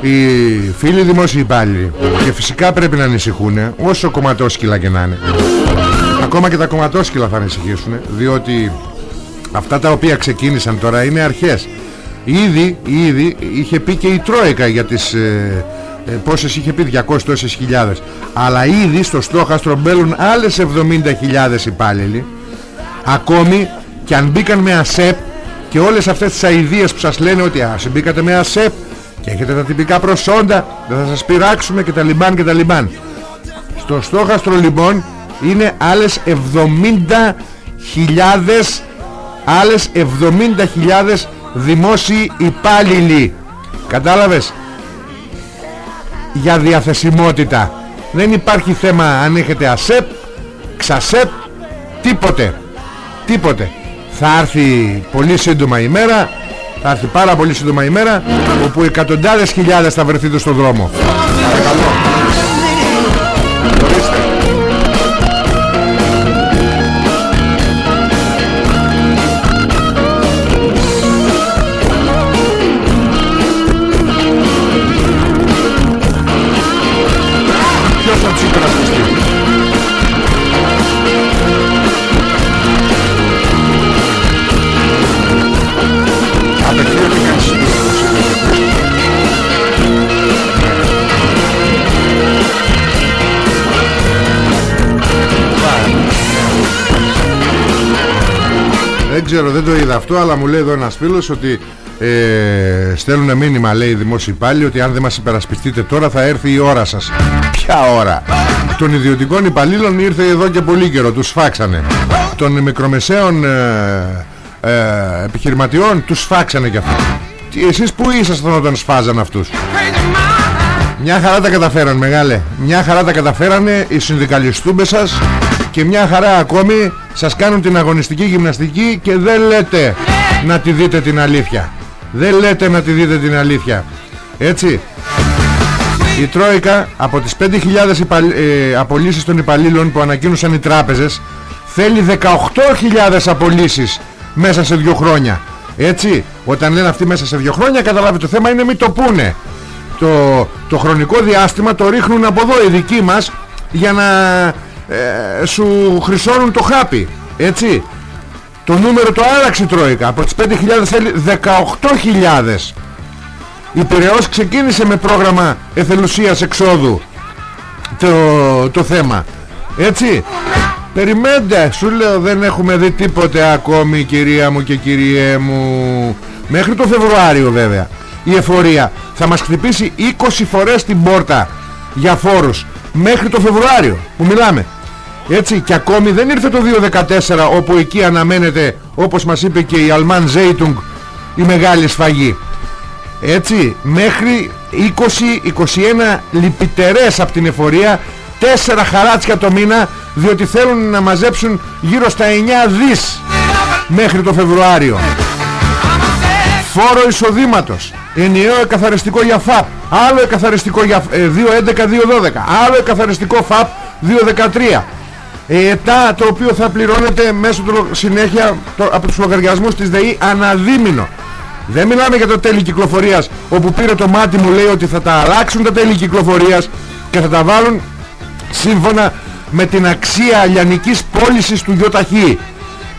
Οι φίλοι δημόσιοι υπάλληλοι. Και φυσικά πρέπει να ανησυχούν όσο κομματόσκυλα και να είναι. Ακόμα και τα κομματόσκυλα θα ανησυχήσουν διότι αυτά τα οποία ξεκίνησαν τώρα είναι αρχές. Ήδη, ήδη είχε πει και η Τρόικα για τις ε, ε, πόσες είχε πει 200 τόσες χιλιάδες. Αλλά ήδη στο στόχαστρο μπαίνουν άλλες 70.000 υπάλληλοι. Ακόμη και αν μπήκαν με ΑΣΕΠ και όλες αυτές τις αηδίες που σας λένε ότι ας μπήκατε με ΑΣΕΠ και έχετε τα τυπικά προσόντα δεν θα σας πειράξουμε και τα λιμπάν και τα λιμπάν στο στόχαστρο λοιπόν είναι άλλες 70.000 άλλες 70.000 δημόσιοι υπάλληλοι. Κατάλαβες; Για διαθεσιμότητα. Δεν υπάρχει θέμα αν έχετε ΑΣΕΠ ξασέπ τίποτε. Τίποτε. Θα έρθει πολύ σύντομα η μέρα θα έρθει πάρα πολύ σύντομα η μέρα όπου εκατοντάδες χιλιάδες θα βρεθείτε στον δρόμο. Παρακαλώ. Ξέρω δεν το είδα αυτό αλλά μου λέει εδώ ένας φίλος ότι ε, στέλνουν μήνυμα λέει οι δημόσιοι υπάλληλοι ότι αν δεν μας υπερασπιστείτε τώρα θα έρθει η ώρα σας. Ποια ώρα; Των ιδιωτικών υπαλλήλων ήρθε εδώ και πολύ καιρό Τους φάξανε. Των μικρομεσαίων ε, ε, επιχειρηματιών τους φάξανε κι αυτούς. Τι, Εσείς που ήσασταν όταν σφάζαν αυτούς; Μια χαρά τα καταφέραν μεγάλε. Μια χαρά τα καταφέρανε οι συνδικαλιστούμπες σας Και μια χαρά ακόμη σας κάνουν την αγωνιστική γυμναστική και δεν λέτε να τη δείτε την αλήθεια. Δεν λέτε να τη δείτε την αλήθεια. Έτσι. Η Τρόικα από τις 5.000 υπα... ε, απολύσεις των υπαλλήλων που ανακοίνωσαν οι τράπεζες θέλει 18.000 απολύσεις μέσα σε δύο χρόνια. Έτσι όταν λένε αυτοί μέσα σε δύο χρόνια καταλάβει το θέμα είναι μην το πούνε. Το, το χρονικό διάστημα το ρίχνουν από εδώ οι δικοί μας για να ε, σου χρυσώνουν το χάπι έτσι. Το νούμερο το άλλαξε η Τρόικα από τις 5.000 θέλει 18.000 η Πειραιός ξεκίνησε με πρόγραμμα εθελουσίας εξόδου το, το θέμα έτσι. Περιμένετε σου λέω δεν έχουμε δει τίποτε ακόμη κυρία μου και κυριέ μου. Μέχρι το Φεβρουάριο βέβαια η εφορία θα μας χτυπήσει 20 φορές την πόρτα για φόρους. Μέχρι το Φεβρουάριο που μιλάμε έτσι και ακόμη δεν ήρθε το 2014 όπου εκεί αναμένεται όπως μας είπε και η Αλμάν Ζέιτουγκ η μεγάλη σφαγή. Έτσι μέχρι 20-21 λυπητερές από την εφορία 4 χαράτσια το μήνα διότι θέλουν να μαζέψουν γύρω στα 9 δις μέχρι το Φεβρουάριο. Φόρο εισοδήματος. Ενιαίο εκαθαριστικό για ΦΑΠ. Άλλο εκαθαριστικό για 2.11-2.12 ε, άλλο εκαθαριστικό ΦΑΠ 2.13 ΕΤΑ το οποίο θα πληρώνεται μέσω του συνέχεια το, από τους λογαριασμούς της ΔΕΗ αναδίμηνο Δεν μιλάμε για το τέλη κυκλοφορίας όπου πήρε το μάτι μου λέει ότι θα τα αλλάξουν τα τέλη κυκλοφορίας και θα τα βάλουν σύμφωνα με την αξία λιανικής πώλησης του ΙΟΤΑΧΗ.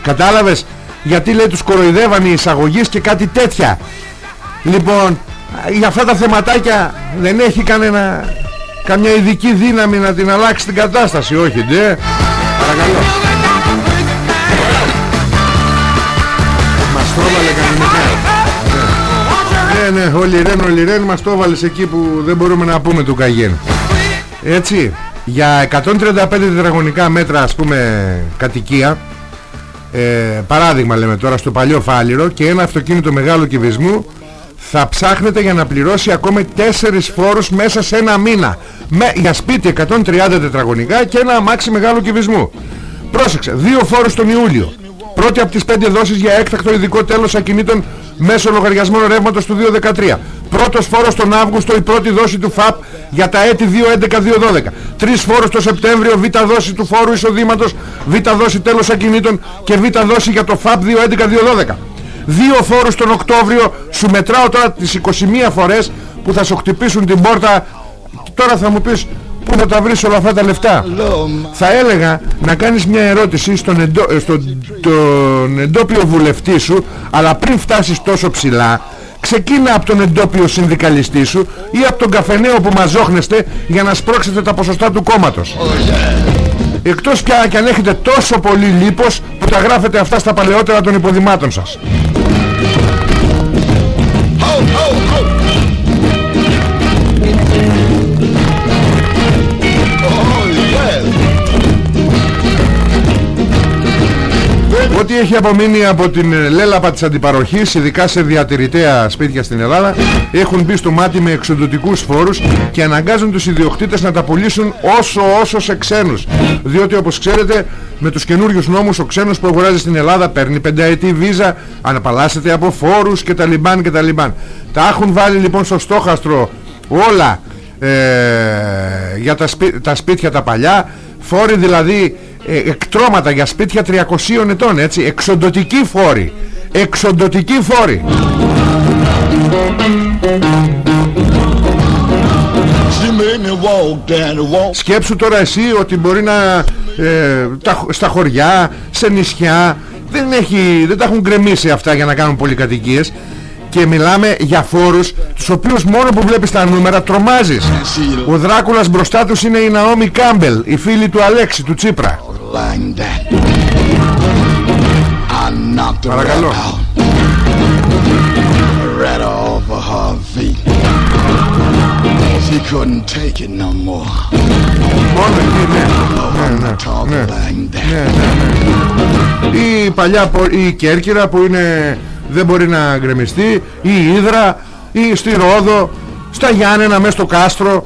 Κατάλαβες γιατί λέει τους κοροϊδεύαν οι εισαγωγείς και κάτι τέτοια. Λοιπόν, για αυτά τα θεματάκια δεν έχει κανένα, καμιά ειδική δύναμη να την αλλάξει την κατάσταση. Όχι, ντε. Παρακαλώ. Μας το έβαλε κανονικά. Ναι, ναι, ο Λιρέν, ο Λιρέν μας το έβαλες εκεί που δεν μπορούμε να πούμε του Καγέν. Έτσι, για 135 τετραγωνικά μέτρα ας πούμε κατοικία ε, παράδειγμα λέμε τώρα στο παλιό Φάληρο και ένα αυτοκίνητο μεγάλου κυβισμού θα ψάχνετε για να πληρώσει ακόμα 4 φόρους μέσα σε ένα μήνα. Με, για σπίτι 130 τετραγωνικά και ένα αμάξι μεγάλου κυβισμού. Πρόσεξε, δύο φόρους τον Ιούλιο. Πρώτη από τις 5 δόσεις για έκτακτο ειδικό τέλος ακινήτων μέσω λογαριασμών ρεύματος του 2013 πρώτος φόρος τον Αύγουστο η πρώτη δόση του ΦΑΠ για τα έτη 2011-2012 τρεις φόρος το Σεπτέμβριο β δόση του φόρου εισοδήματος β δόση τέλος ακινήτων και β δόση για το ΦΑΠ 2011-2012 δύο φόρους τον Οκτώβριο. Σου μετράω τώρα τις 21 φορές που θα σου χτυπήσουν την πόρτα. Τώρα θα μου πεις Πού θα τα βρεις όλα αυτά τα λεφτά; Θα έλεγα να κάνεις μια ερώτηση στον, εντό, ε, στον τον εντόπιο βουλευτή σου Αλλά πριν φτάσεις τόσο ψηλά Ξεκίνα από τον εντόπιο συνδικαλιστή σου Ή από τον καφενέο που μαζόχνεστε Για να σπρώξετε τα ποσοστά του κόμματος. Εκτός πια και αν έχετε τόσο πολύ λίπος Που τα γράφετε αυτά στα παλαιότερα των υποδημάτων σας Ό,τι έχει απομείνει από την ε, λέλαπα της αντιπαροχής Ειδικά σε διατηρητέα σπίτια στην Ελλάδα Έχουν μπει στο μάτι με εξοδοτικούς φόρους Και αναγκάζουν τους ιδιοκτήτες να τα πουλήσουν όσο όσο σε ξένους. Διότι όπως ξέρετε με τους καινούριους νόμους Ο ξένος που αγοράζει στην Ελλάδα παίρνει πενταετή βίζα Αναπαλλάσσεται από φόρους και τα λιμπάν και τα λιμπάν. Τα έχουν βάλει λοιπόν στο στόχαστρο όλα ε, για τα, τα σπίτια τα παλιά. Φόροι δηλαδή ε, εκτρώματα για σπίτια 300 ετών έτσι. Εξοντοτικοί φόροι. Εξοντοτικοί φόροι. Σκέψου τώρα εσύ ότι μπορεί να ε, τα, στα χωριά, σε νησιά δεν, έχει, δεν τα έχουν γκρεμίσει αυτά για να κάνουν πολυκατοικίες και μιλάμε για φόρους τους οποίους μόνο που βλέπεις τα νούμερα τρομάζεις. Ο Δράκουλας μπροστά τους είναι η Ναόμι Κάμπελ η φίλη του Αλέξη του Τσίπρα. Παρακαλώ. Μόνο εκεί ναι. Ναι ναι Η παλιά η Κέρκυρα που είναι δεν μπορεί να γκρεμιστεί ή η Ήδρα ή στη Ρόδο στα Γιάννενα μέσα στο Κάστρο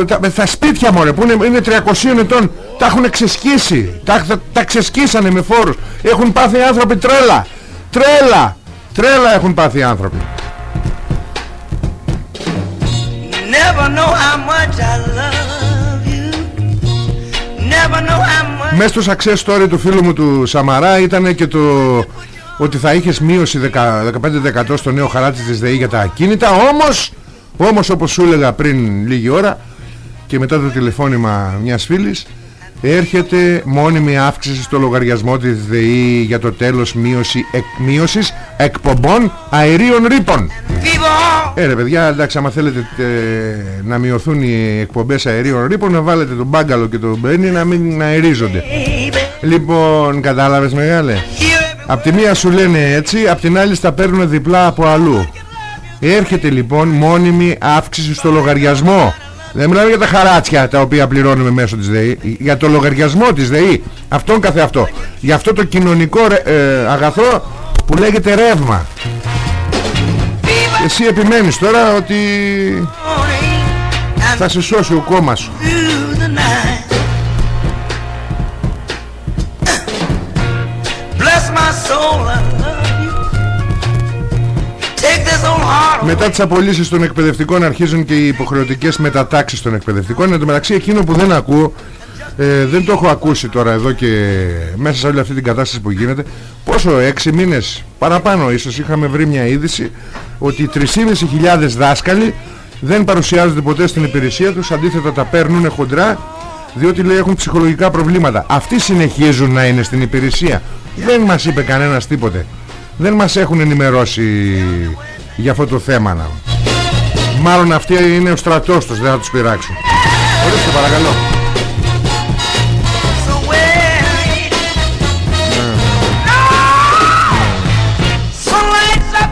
ε, τα, τα σπίτια μωρέ που είναι, είναι 300 ετών τα έχουν ξεσκίσει τα, τα, τα ξεσκίσανε με φόρους. Έχουν πάθει άνθρωποι τρέλα τρέλα τρέλα έχουν πάθει άνθρωποι. Μέσα στο success story του φίλου μου του Σαμαρά ήταν και το ότι θα είχες μείωση 15% στο νέο χαράτσι της ΔΕΗ για τα ακίνητα. Όμως, όμως όπως σου έλεγα πριν λίγη ώρα και μετά το τηλεφώνημα μιας φίλης έρχεται μόνιμη αύξηση στο λογαριασμό της ΔΕΗ για το τέλος μείωση, εκ, μείωσης εκπομπών αερίων ρήπων. Ε ρε παιδιά εντάξει άμα θέλετε ε, να μειωθούν οι εκπομπές αερίων ρήπων να βάλετε τον μπάγκαλο και τον μπένι να μην αερίζονται. Λοιπόν κατάλαβες μεγάλε; Απ' τη μία σου λένε έτσι Απ' την άλλη στα παίρνουν διπλά από αλλού. Έρχεται λοιπόν μόνιμη αύξηση στο λογαριασμό. Δεν μιλάμε για τα χαράτσια τα οποία πληρώνουμε μέσω της ΔΕΗ Για το λογαριασμό της ΔΕΗ. Αυτόν καθε αυτό. Για αυτό το κοινωνικό ε, αγαθό που λέγεται ρεύμα. Εσύ επιμένεις τώρα ότι θα σε σώσει ο κόμμα σου Μετά τις απολύσεις των εκπαιδευτικών αρχίζουν και οι υποχρεωτικές μετατάξεις των εκπαιδευτικών. Εν τω μεταξύ εκείνο που δεν ακούω ε, δεν το έχω ακούσει τώρα εδώ και μέσα σε όλη αυτή την κατάσταση που γίνεται. Πόσο έξι μήνες παραπάνω ίσως είχαμε βρει μια είδηση ότι 3.500 δάσκαλοι δεν παρουσιάζονται ποτέ στην υπηρεσία τους αντίθετα τα παίρνουν χοντρά διότι λέει έχουν ψυχολογικά προβλήματα. Αυτοί συνεχίζουν να είναι στην υπηρεσία. Δεν μας είπε κανένας τίποτε. Δεν μας έχουν ενημερώσει για αυτό το θέμα να. μάλλον αυτοί είναι ο στρατός τους δεν θα τους πειράξουν ορίστε παρακαλώ So wait. So lights up.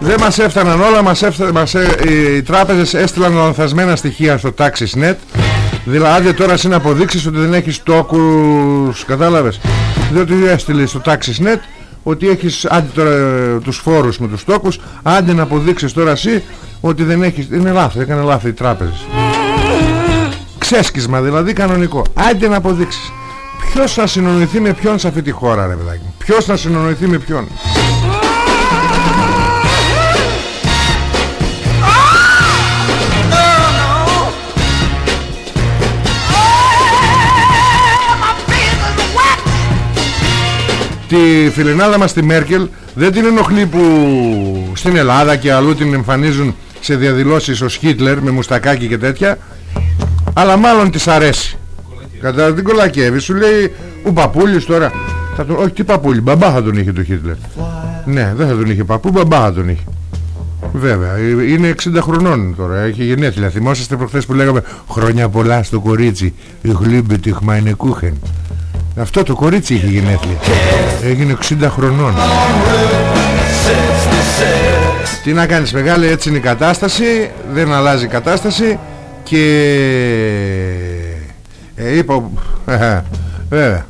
Δεν μας έφταναν όλα, μας έφτα... μας... ε- οι τράπεζες έστειλαν λανθασμένα στοιχεία στο Taxisnet Δηλαδή τώρα εσύ να αποδείξεις ότι δεν έχεις τόκους, κατάλαβες Διότι έστειλες στο Taxisnet ότι έχεις άντε τώρα ε, τους φόρους με τους τόκους Άντε να αποδείξεις τώρα εσύ ότι δεν έχεις Είναι λάθος, έκανε λάθος οι τράπεζες. Ξέσκισμα δηλαδή κανονικό. Άντε να αποδείξεις. Ποιος θα συνονιθεί με ποιον σε αυτή τη χώρα ρε παιδάκι μου; Ποιος θα συνονιθεί με ποιον; Τη φιλενάδα μας τη Μέρκελ δεν την ενοχλεί που στην Ελλάδα και αλλού την εμφανίζουν σε διαδηλώσεις ως Χίτλερ με μουστακάκι και τέτοια αλλά μάλλον της αρέσει κατά την κολακεύει σου λέει ο παππούλης τώρα θα τον... όχι τι παππούλη μπαμπά θα τον είχε το Χίτλερ ναι δεν θα τον είχε παππού μπαμπά θα τον είχε Βέβαια, ε, είναι 60 χρονών τώρα, έχει γενέθλια. Θυμόσαστε προχθές που λέγαμε χρόνια πολλά στο κορίτσι, γλύμπε τη Χμαϊνεκούχεν. Αυτό το κορίτσι είχε γενέθλια. Έγινε 60 χρονών. Τι να κάνεις μεγάλη, έτσι είναι η κατάσταση, δεν αλλάζει η κατάσταση και ε, είπα, βέβαια.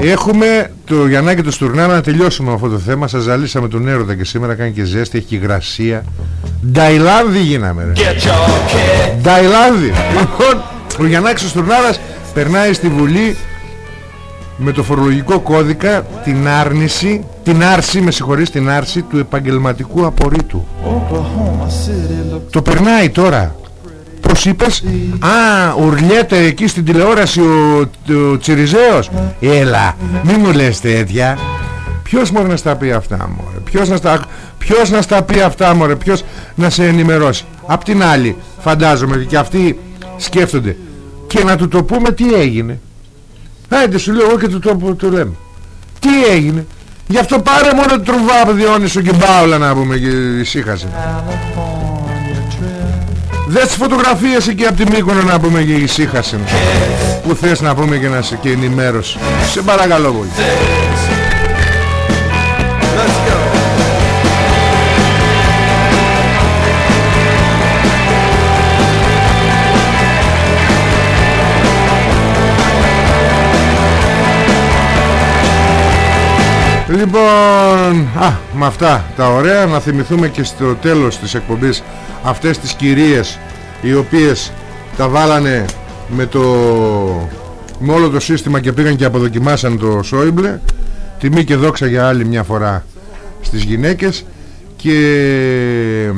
Έχουμε το Γιαννάκη του Στουρνάρα να τελειώσουμε με αυτό το θέμα. Σας ζαλίσαμε τον έρωτα και σήμερα κάνει και ζέστη, έχει και υγρασία. Νταϊλάνδη γίναμε ρε. Νταϊλάνδη. Λοιπόν, ο Γιαννάκης ο Στουρνάρας περνάει στη Βουλή με το φορολογικό κώδικα την άρνηση, την άρση, με συγχωρείς, την άρση του επαγγελματικού απορρίτου. Το περνάει τώρα. Πώς είπες; Α, ουρλιέται εκεί στην τηλεόραση ο, ο Τσιριζέος Έλα, μη μου λες τέτοια Ποιος μπορεί να στα πει αυτά μωρέ; Ποιος να στα, ποιος να στα πει αυτά μωρέ; Ποιος να σε ενημερώσει; Απ' την άλλη φαντάζομαι και αυτοί σκέφτονται Και να του το πούμε τι έγινε. Άιντε σου λέω εγώ και του το, το λέμε. Τι έγινε. Γι' αυτό πάρε μόνο το τρουβάπ Διόνυσο και μπάουλα να πούμε και ησύχασε. Δες τις φωτογραφίες εκεί από τη Μύκονο να πούμε και ησύχασε. Που θες να πούμε και να σε και ενημέρωση Σε παρακαλώ πολύ Λοιπόν, α, με αυτά τα ωραία να θυμηθούμε και στο τέλος της εκπομπής αυτές τις κυρίες οι οποίες τα βάλανε με το με όλο το σύστημα και πήγαν και αποδοκιμάσαν το Σόιμπλε. Τιμή και δόξα για άλλη μια φορά στις γυναίκες. Και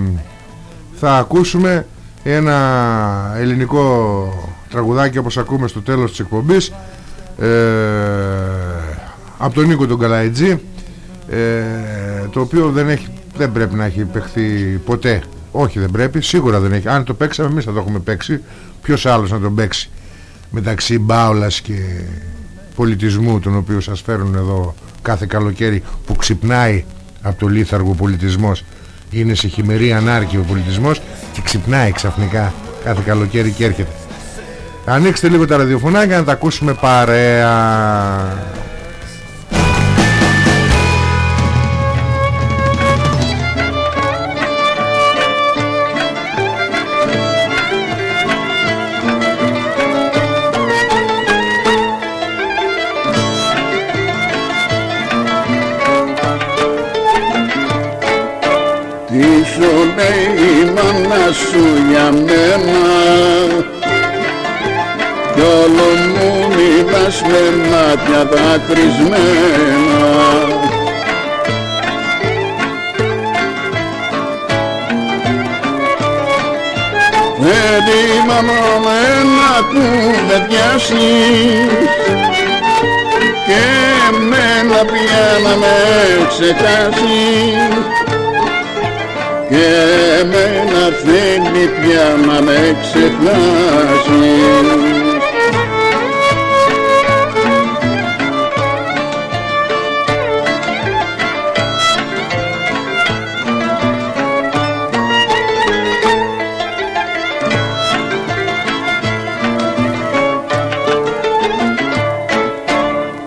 θα ακούσουμε ένα ελληνικό τραγουδάκι όπως ακούμε στο τέλος της εκπομπής. Ε, από τον Νίκο τον Καλαϊτζή ε, το οποίο δεν, έχει, δεν πρέπει να έχει παιχθεί ποτέ. Όχι δεν πρέπει, σίγουρα δεν έχει. Αν το παίξαμε εμείς θα το έχουμε παίξει. Ποιος άλλος να τον παίξει μεταξύ μπάουλας και πολιτισμού τον οποίο σας φέρουν εδώ κάθε καλοκαίρι που ξυπνάει από το λίθαργο πολιτισμός. Είναι σε χειμερή ανάρκη ο πολιτισμός και ξυπνάει ξαφνικά κάθε καλοκαίρι και έρχεται. Ανοίξτε λίγο τα ραδιοφωνάκια να τα ακούσουμε παρέα Τι σου λέει η μάνα σου για μένα. Κι όλο μου μιλάς με μάτια δακρυσμένα. Έτοιμα μόνο να κουβεντιάσεις και εμένα πια να με ξεχάσεις και εμένα θέλει πια να με ξεχάσεις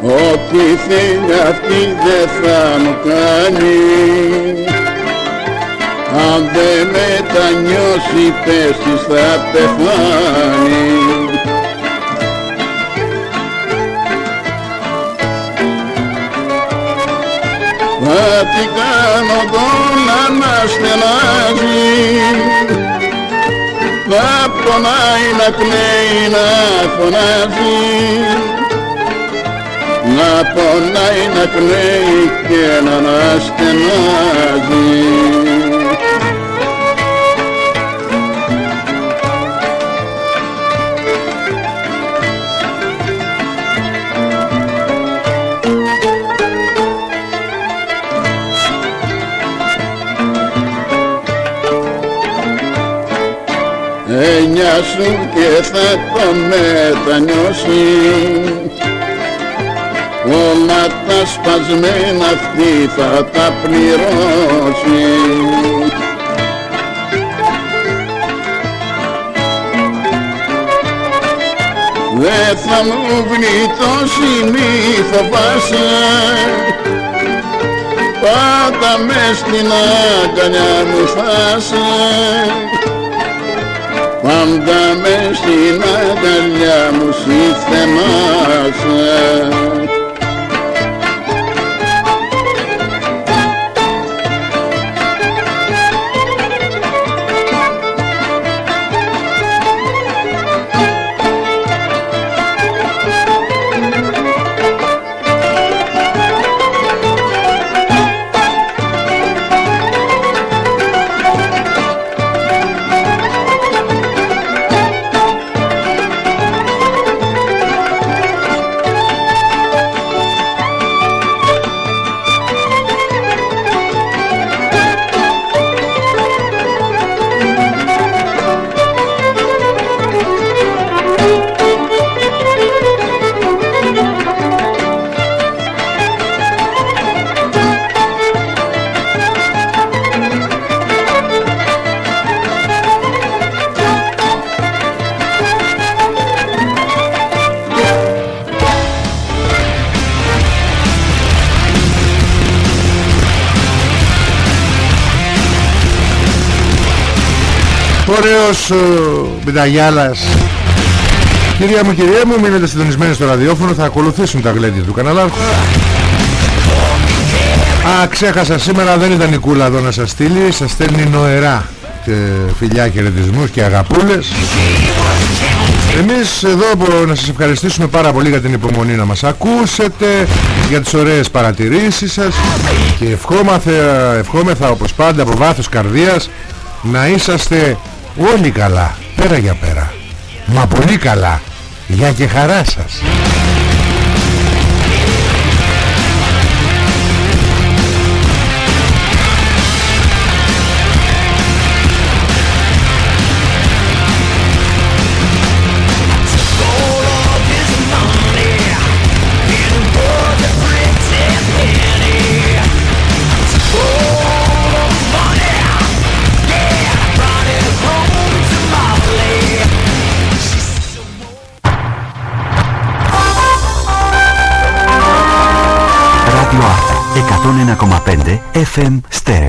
Ό,τι θέλει αυτή δεν θα μου κάνει Αν δεν μετανιώσει πες της θα πεθάνει. Θα την κάνω εγώ να μας στενάζει. Θα πονάει να κλαίει να φωνάζει. Να πονάει να κλαίει και να αναστενάζει Έννοια σου και θα το μετανιώσει. Όλα τα σπασμένα αυτή θα τα πληρώσει. Δε θα μου γλιτώσει μη φοβάσαι. Πάντα μες στην αγκαλιά μου φάσε Πάντα μες στην αγκαλιά μου συθεμάσαι Ωραίος ο Μπινταγιάλας Κυρία μου, κυρία μου, μείνετε συντονισμένοι στο ραδιόφωνο Θα ακολουθήσουν τα γλέντια του καναλάρχου. Α, ξέχασα σήμερα δεν ήταν η κούλα εδώ να σας στείλει Σας στέλνει νοερά και φιλιά χαιρετισμούς και αγαπούλες. Εμείς εδώ να σας ευχαριστήσουμε πάρα πολύ για την υπομονή να μας ακούσετε Για τις ωραίες παρατηρήσεις σας Και ευχόμεθα, ευχόμεθα όπως πάντα από βάθος καρδίας Να είσαστε όλοι καλά Πέρα για πέρα. Μα πολύ καλά. Για και χαρά σας 106.5 FM Stereo.